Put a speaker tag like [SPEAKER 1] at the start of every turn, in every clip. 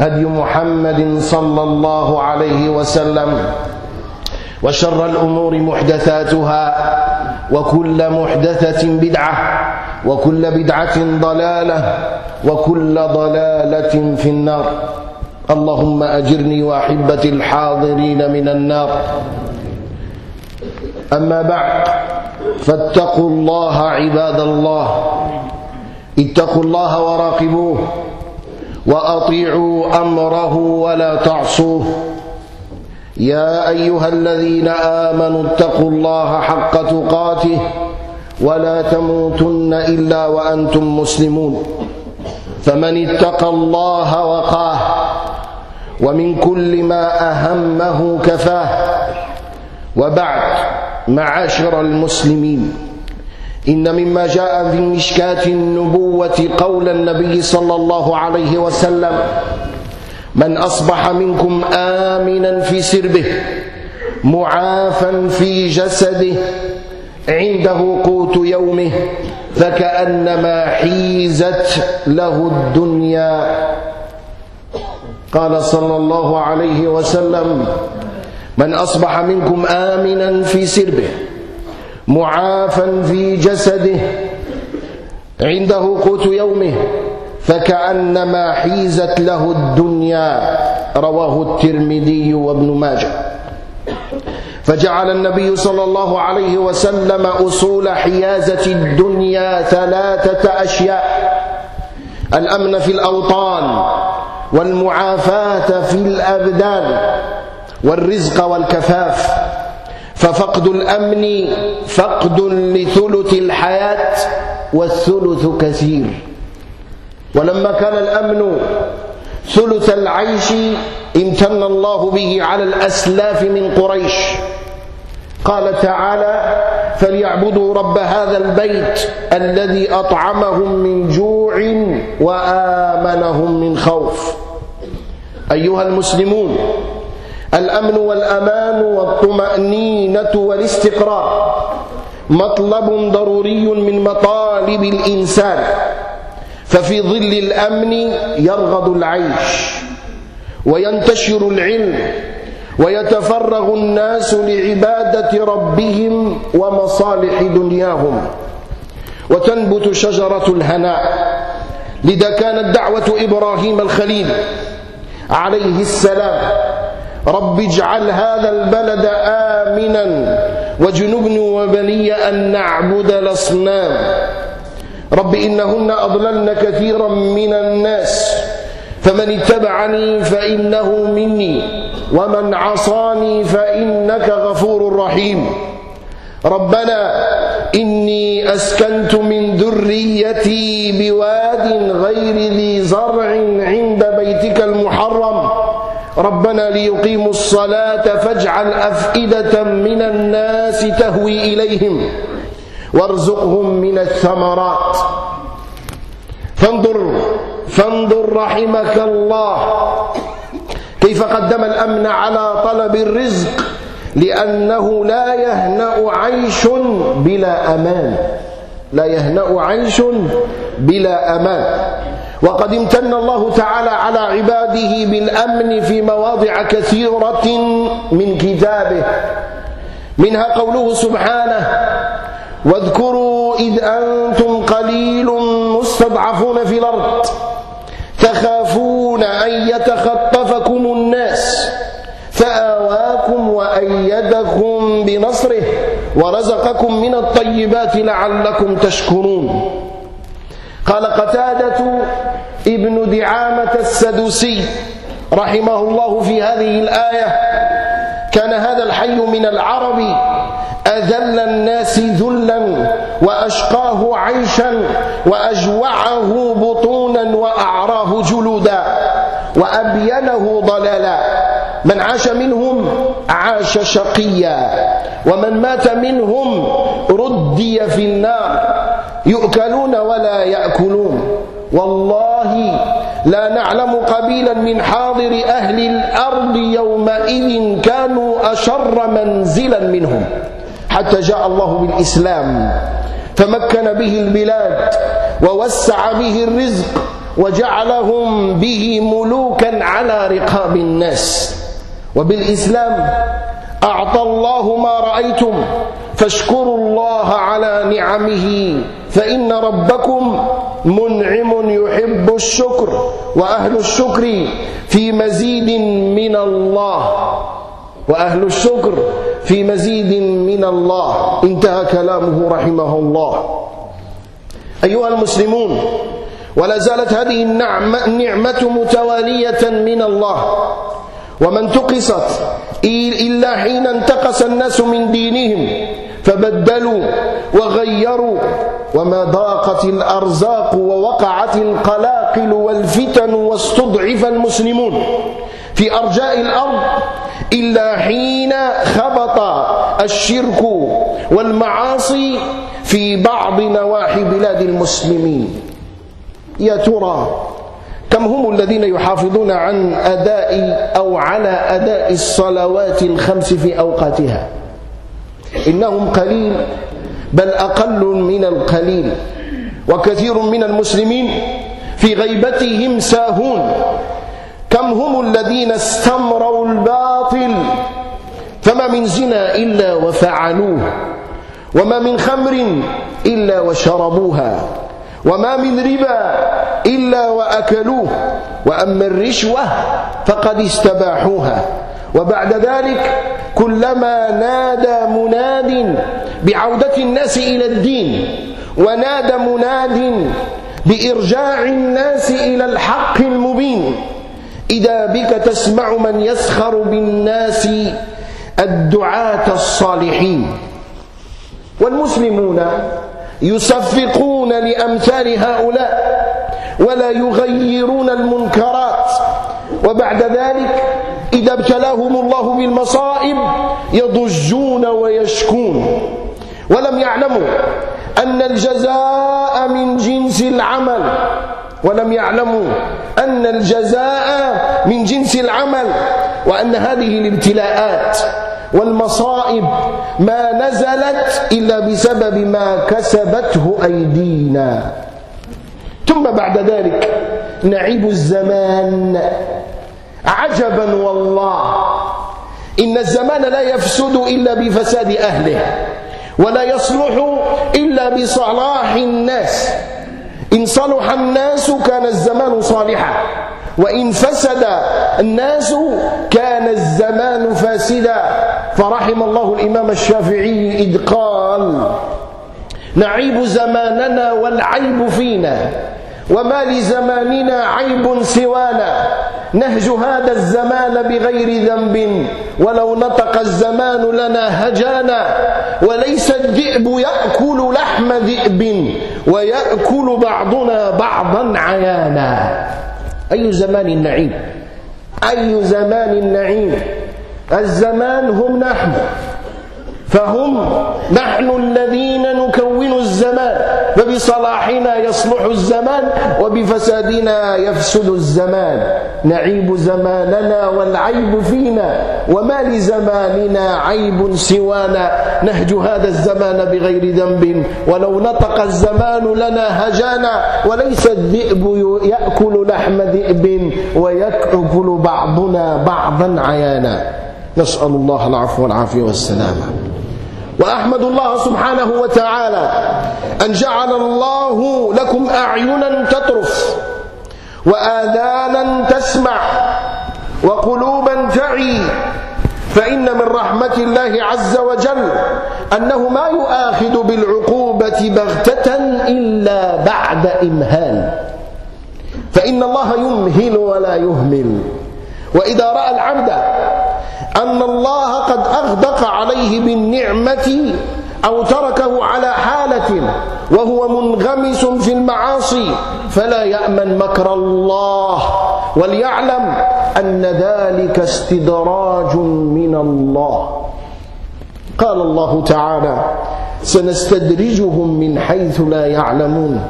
[SPEAKER 1] هدي محمد صلى الله عليه وسلم وشر الأمور محدثاتها وكل محدثة بدعة وكل بدعة ضلالة وكل ضلالة في النار. اللهم أجرني وأحبتي الحاضرين من النار. أما بعد فاتقوا الله عباد الله. اتقوا الله وراقبوه. وأطيعوا أمره ولا تعصوه. يا أيها الذين آمنوا اتقوا الله حق تقاته ولا تموتن إلا وأنتم مسلمون. فمن اتقى الله وقاه ومن كل ما أهمه كفاه. وبعد معاشر المسلمين. إن مما جاء في مشكاة النبوة قول النبي صلى الله عليه وسلم من أصبح منكم آمنا في سربه معافا في جسده عنده قوت يومه فكأنما حيزت له الدنيا. قال صلى الله عليه وسلم من أصبح منكم آمنا في سربه معافا في جسده. عنده قوت يومه فكأنما حيزت له الدنيا. رواه الترمذي وابن ماجه. فجعل النبي صلى الله عليه وسلم أصول حيازة الدنيا ثلاثة أشياء. الأمن في الأوطان والمعافاة في الأبدان والرزق والكفاف. ففقد الأمن فقد لثلث الحياة والثلث كثير. ولما كان الأمن ثلث العيش امتن الله به على الأسلاف من قريش. قال تعالى فليعبدوا رب هذا البيت الذي أطعمهم من جوع وآمنهم من خوف. أيها المسلمون الأمن والأمان والطمأنينة والاستقرار مطلب ضروري من مطالب الإنسان ففي ظل الأمن يرغد العيش وينتشر العلم ويتفرغ الناس لعبادة ربهم ومصالح دنياهم وتنبت شجرة الهناء لذا كانت دعوة إبراهيم الخليل عليه السلام رب اجعل هذا البلد آمنا واجنبني وبني أن نعبد الأصنام. رب إنهن أضللن كثيرا من الناس. فمن اتبعني فإنه مني. ومن عصاني فإنك غفور رحيم. ربنا إني أسكنت من ذريتي بواد غير ذي زرع ربنا ليقيموا الصلاة فاجعل أفئدة من الناس تهوي إليهم وارزقهم من الثمرات. فانظر فانظر رحمك الله. كيف قدم الأمن على طلب الرزق؟ لأنه لا يهنأ عيش بلا أمان. لا يهنأ عيش بلا أمان. وقد امتن الله تعالى على عباده بالأمن في مواضع كثيرة من كتابه. منها قوله سبحانه واذكروا إذ أنتم قليل مستضعفون في الأرض تخافون أن يتخطفكم الناس فآواكم وأيدكم بنصره ورزقكم من الطيبات لعلكم تشكرون. قال قتادة ابن دعامة السدوسي رحمه الله في هذه الآية كان هذا الحي من العرب أذل الناس ذلا وأشقاه عيشا وأجوعه بطونا وأعراه جلودا وأبينه ضلالا. من عاش منهم عاش شقيا ومن مات منهم ردي في النار. يؤكلون ولا يأكلون. والله لا نعلم قبيلا من حاضر أهل الأرض يومئذ كانوا أشر منزلا منهم حتى جاء الله بالإسلام. فمكن به البلاد ووسع به الرزق وجعلهم به ملوكا على رقاب الناس. وبالإسلام أعطى الله ما رأيتم فاشكروا الله على نعمه فإن ربكم منعم يحب الشكر وأهل الشكر في مزيد من الله. وأهل الشكر في مزيد من الله. انتهى كلامه رحمه الله. أيها المسلمون ولا زالت هذه النعمة, النعمة متوالية من الله. وما انتقصت إلا حين انتقص الناس من دينهم. فبدلوا وغيروا وما ضاقت الأرزاق ووقعت القلاقل والفتن واستضعف المسلمون في أرجاء الأرض إلا حين خبط الشرك والمعاصي في بعض نواحي بلاد المسلمين. يا ترى كم هم الذين يحافظون عن أداء أو على أداء الصلوات الخمس في أوقاتها؟ إنهم قليل بل أقل من القليل وكثير من المسلمين في غيبتهم ساهون. كم هم الذين استمروا الباطل؟ فما من زنا إلا وفعلوه وما من خمر إلا وشربوها وما من ربا إلا وأكلوه وأما الرشوة فقد استباحوها. وبعد ذلك كلما نادى مناد بعودة الناس إلى الدين ونادى مناد بإرجاع الناس إلى الحق المبين. إذا بك تسمع من يسخر بالناس الدعاة الصالحين. والمسلمون يصفقون لأمثال هؤلاء ولا يغيرون المنكرات. وبعد ذلك إذا ابتلاهم الله بالمصائب يضجون ويشكون. ولم يعلموا أن الجزاء من جنس العمل. ولم يعلموا أن الجزاء من جنس العمل وأن هذه الابتلاءات والمصائب ما نزلت إلا بسبب ما كسبته أيدينا. ثم بعد ذلك نعيب الزمان. عجبا والله. إن الزمان لا يفسد إلا بفساد أهله ولا يصلح إلا بصلاح الناس. إن صلح الناس كان الزمان صالحا وإن فسد الناس كان الزمان فاسدا. فرحم الله الإمام الشافعي إذ قال نعيب زماننا والعيب فينا. وما لزماننا عيب سوانا. نهج هذا الزمان بغير ذنب. ولو نطق الزمان لنا هجانا. وليس الذئب يأكل لحم ذئب. ويأكل بعضنا بعضا عيانا. أي زمان النعيم؟ أي زمان النعيم؟ الزمان هم نحن. فهم نحن الذين نكون الزمان فبصلاحنا يصلح الزمان وبفسادنا يفسد الزمان. نعيب زماننا والعيب فينا وما لزماننا عيب سوانا. نهج هذا الزمان بغير ذنب ولو نطق الزمان لنا هجانا. وليس الذئب يأكل لحم ذئب ويأكل بعضنا بعضا عيانا. نسأل الله العفو والعافية والسلامة. وأحمد الله سبحانه وتعالى أن جعل الله لكم أعينا تطرف وآذانا تسمع وقلوبا تعي فإن من رحمة الله عز وجل أنه ما يؤاخذ بالعقوبة بغتة إلا بعد إمهال فإن الله يمهل ولا يهمل وإذا رأى العبد أن الله قد أغدق عليه بالنعمة أو تركه على حالة وهو منغمس في المعاصي فلا يأمن مكر الله وليعلم أن ذلك استدراج من الله. قال الله تعالى سنستدرجهم من حيث لا يعلمون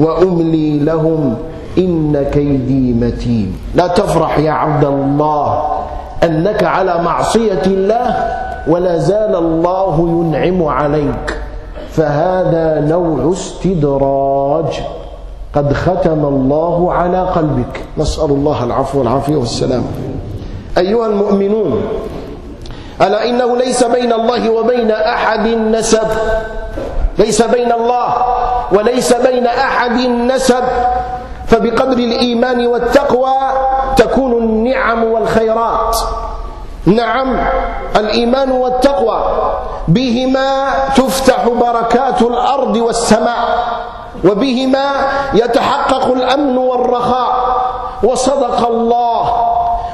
[SPEAKER 1] وأملي لهم إن كيدي متين. لا تفرح يا عبد الله. أنك على معصية الله ولا زال الله ينعم عليك. فهذا نوع استدراج. قد ختم الله على قلبك. نسأل الله العفو والعافية والسلام. أيها المؤمنون ألا إنه ليس بين الله وبين أحد نسب ليس بين الله وليس بين أحد نسب فبقدر الإيمان والتقوى النعم والخيرات. نعم الإيمان والتقوى. بهما تفتح بركات الأرض والسماء وبهما يتحقق الأمن والرخاء. وصدق الله.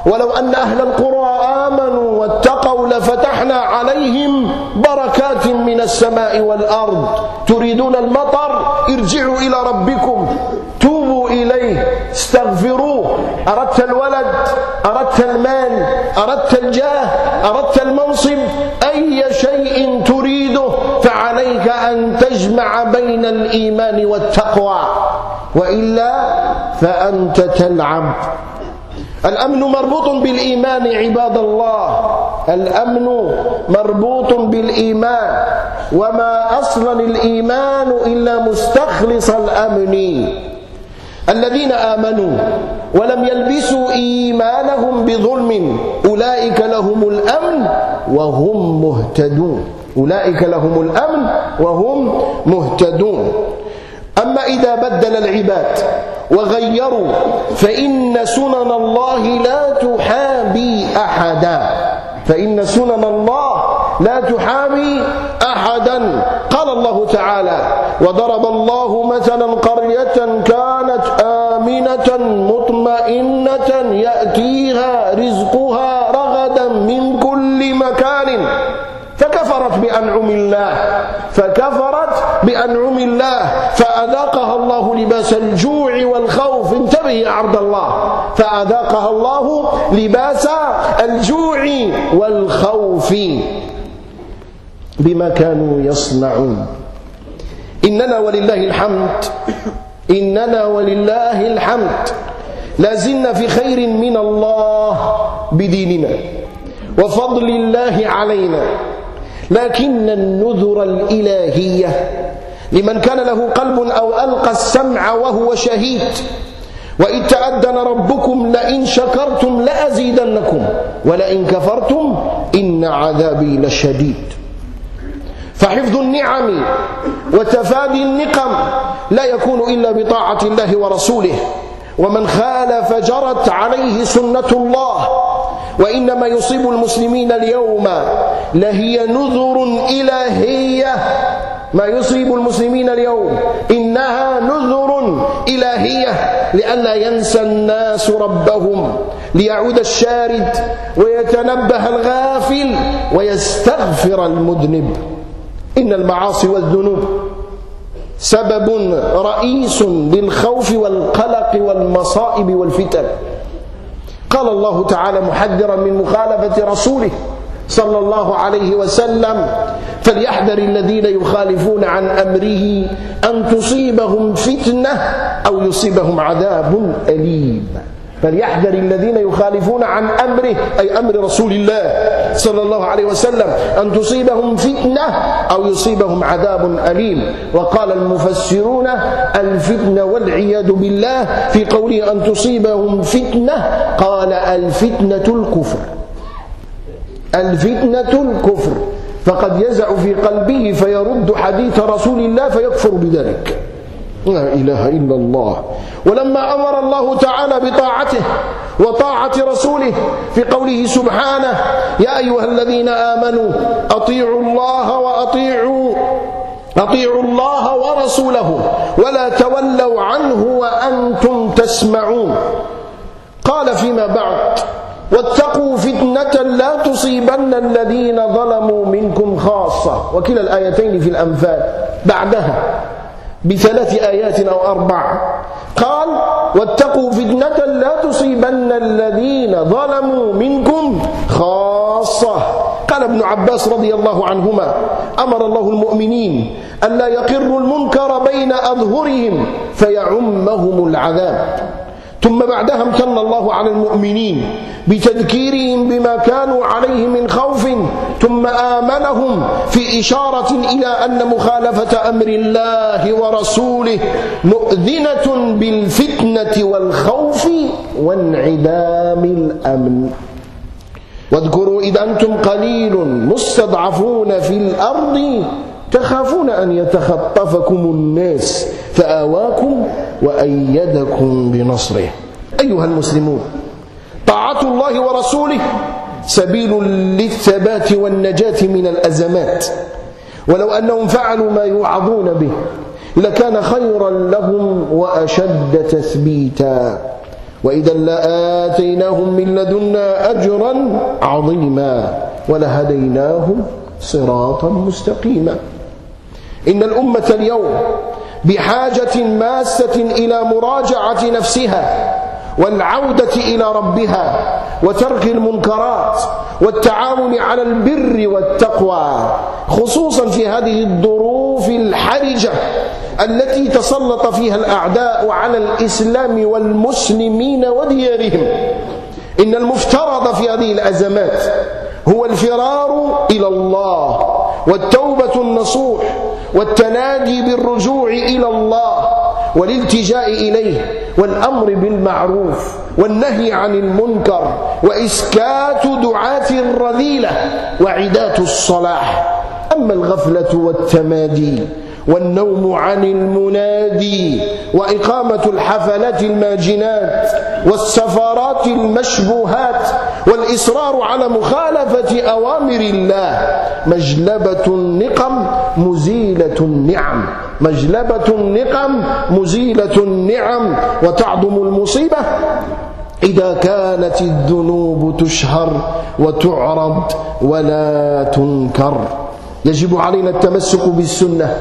[SPEAKER 1] ولو أن أهل القرى آمنوا واتقوا لفتحنا عليهم بركات من السماء والأرض. تريدون المطر؟ ارجعوا إلى ربكم. توبوا إليه. استغفروه. أردت الولد؟ أردت المال أردت الجاه أردت المنصب أي شيء تريده فعليك أن تجمع بين الإيمان والتقوى وإلا فأنت تلعب. الأمن مربوط بالإيمان عباد الله الأمن مربوط بالإيمان وما أصلا الإيمان إلا مستخلص الأمن. الذين آمنوا ولم يلبسوا بظلم أولئك لهم الأمن وهم مهتدون. أولئك لهم الأمن وهم مهتدون. أما إذا بدل العباد وغيروا فإن سنن الله لا تحابي أحدا. فإن سنن الله لا تحابي أحدا. قال الله تعالى وضرب الله مثلا قرية رزقها رغدا من كل مكان. فكفرت بأنعم الله. فكفرت بأنعم الله. فأذاقها الله لباس الجوع والخوف. انتبه يا عبد الله. فأذاقها الله لباس الجوع والخوف بما كانوا يصنعون. إننا ولله الحمد. إننا ولله الحمد. لازلنا في خير من الله بديننا وفضل الله علينا. لكن النذر الإلهية لمن كان له قلب أو ألقى السمع وهو شهيد. وإذ تأذن ربكم لئن شكرتم لأزيدنكم ولئن كفرتم إن عذابي لشديد. فحفظ النعم وتفادي النقم لا يكون إلا بطاعة الله ورسوله. ومن خالف جرت عليه سنة الله. وإنما يصيب المسلمين اليوم لهي نذر إلهية. ما يصيب المسلمين اليوم؟ إنها نذر إلهية. لئلا ينسى الناس ربهم ليعود الشارد ويتنبه الغافل ويستغفر المذنب. إن المعاصي والذنوب سبب رئيس للخوف والقلق والمصائب والفتن. قال الله تعالى محذرا من مخالفة رسوله صلى الله عليه وسلم فليحذر الذين يخالفون عن أمره أن تصيبهم فتنة أو يصيبهم عذاب أليم. فليحذر الذين يخالفون عن أمره أي أمر رسول الله صلى الله عليه وسلم أن تصيبهم فتنة أو يصيبهم عذاب أليم. وقال المفسرون الفتنة والعياذ بالله في قوله أن تصيبهم فتنة قال الفتنة الكفر. الفتنة الكفر. فقد يزع في قلبه فيرد حديث رسول الله فيكفر بذلك. لا إله إلا الله. ولما أمر الله تعالى بطاعته وطاعة رسوله في قوله سبحانه يا أيها الذين آمنوا أطيعوا الله وأطيعوا أطيعوا الله ورسوله ولا تولوا عنه وأنتم تسمعون. قال فيما بعد واتقوا فتنة لا تصيبن الذين ظلموا منكم خاصة. وكلا الآيتين في الأنفال بعدها. بثلاث آيات أو أربع. قال واتقوا فتنة لا تصيبن الذين ظلموا منكم خاصة. قال ابن عباس رضي الله عنهما أمر الله المؤمنين ألا يقروا المنكر بين أظهرهم فيعمهم العذاب. ثم بعدها امتن الله على المؤمنين بتذكيرهم بما كانوا عليه من خوف ثم آمنهم في إشارة إلى أن مخالفة أمر الله ورسوله مؤذنة بالفتنة والخوف وانعدام الأمن. واذكروا إذا أنتم قليل مستضعفون في الأرض تخافون أن يتخطفكم الناس فآواكم وأيدكم بنصره. أيها المسلمون طاعة الله ورسوله سبيل للثبات والنجاة من الأزمات. ولو أنهم فعلوا ما يوعظون به لكان خيرا لهم وأشد تثبيتا. وإذا لآتيناهم من لدنا أجرا عظيما ولهديناهم صراطا مستقيما. إن الأمة اليوم بحاجة ماسة إلى مراجعة نفسها والعودة إلى ربها وترك المنكرات والتعاون على البر والتقوى خصوصا في هذه الظروف الحرجة التي تسلط فيها الأعداء على الإسلام والمسلمين وديارهم. إن المفترض في هذه الأزمات هو الفرار إلى الله والتوبة النصوح والتناجي بالرجوع إلى الله والالتجاء إليه والأمر بالمعروف والنهي عن المنكر وإسكات دعاة الرذيلة وعدات الصلاح. أما الغفلة والتمادي والنوم عن المنادي وإقامة الحفلات الماجنات والسفرات المشبوهات والإصرار على مخالفة أوامر الله مجلبة النقم مزيلة النعم مجلبة النقم مزيلة النعم وتعظم المصيبة إذا كانت الذنوب تشهر وتعرض ولا تنكر. يجب علينا التمسك بالسنة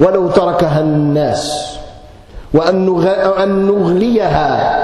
[SPEAKER 1] ولو تركها الناس وأن نغليها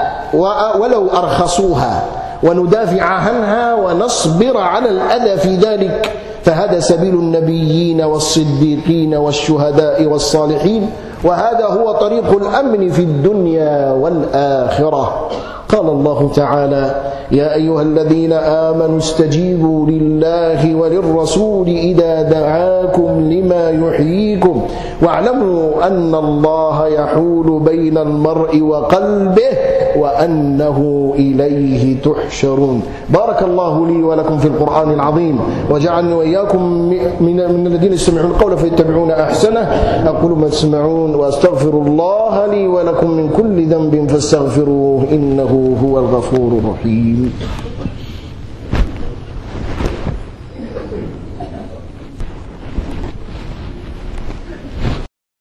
[SPEAKER 1] ولو أرخصوها وندافع عنها ونصبر على الأذى في ذلك فهذا سبيل النبيين والصديقين والشهداء والصالحين وهذا هو طريق الأمن في الدنيا والآخرة. قال الله تعالى يا أيها الذين آمنوا استجيبوا لله وللرسول إذا دعاكم لما يحييكم. واعلموا أن الله يحول بين المرء وقلبه وأنه إليه تحشرون. بارك الله لي ولكم في القرآن العظيم وجعلني وإياكم من, من الذين يستمعون القول فيتبعون أحسنه. أقول ما تسمعون وأستغفر الله لي ولكم من كل ذنب فاستغفروه إنه هو الغفور الرحيم.